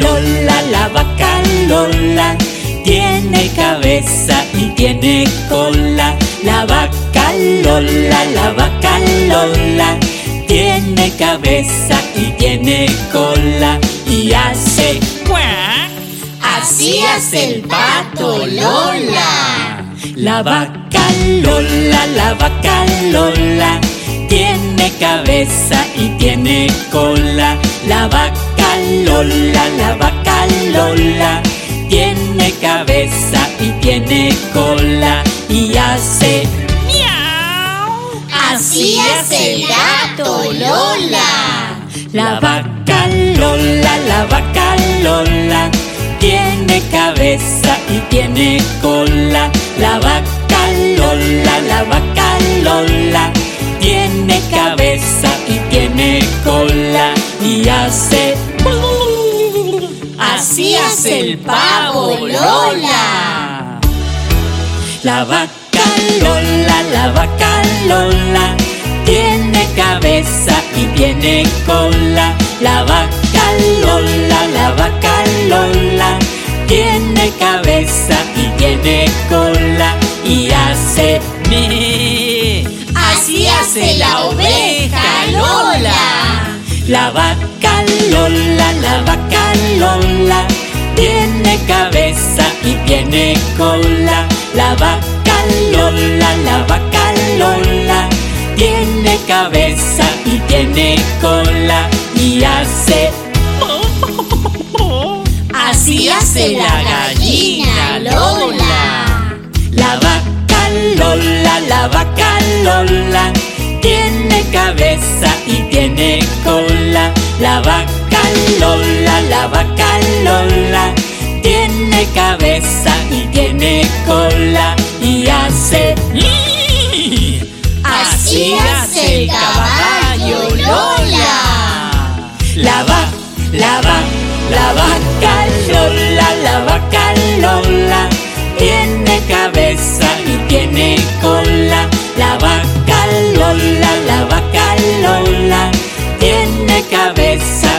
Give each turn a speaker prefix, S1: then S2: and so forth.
S1: Lola, la vaca Lola, tiene cabeza y tiene cola. La vaca Lola, la vaca Lola, tiene cabeza y tiene cola. Y hace
S2: Así hace el pato Lola.
S1: La vaca Lola, la vaca Lola, tiene cabeza y tiene cola. La vaca Lola, la vaca Lola, tiene cabeza y tiene cola. Y hace miau.
S2: Así hace el gato Lola.
S1: La vaca Lola, la vaca Lola, tiene cabeza y tiene cola. La vaca Lola, la vaca Lola, tiene cabeza y tiene cola. Y hace... Hace el
S2: pavo Lola.
S1: La vaca Lola, la vaca Lola, tiene cabeza y tiene cola. La vaca Lola, la vaca Lola, tiene cabeza y tiene cola. Y hace mi.
S2: Así hace la oveja Lola.
S1: La vaca Lola, la vaca Lola, tiene cabeza y tiene cola. La vaca Lola, la vaca Lola, tiene cabeza y tiene cola. Y hace...
S2: Así hace la gallina Lola.
S1: La vaca Lola, la vaca Lola, tiene cabeza y tiene cabeza y tiene cola y hace... ¡Mii! Así hace el caballo
S2: Lola.
S1: La va, la va, la vaca Lola, la vaca Lola. Tiene cabeza y tiene cola. La vaca Lola, la vaca Lola. Tiene cabeza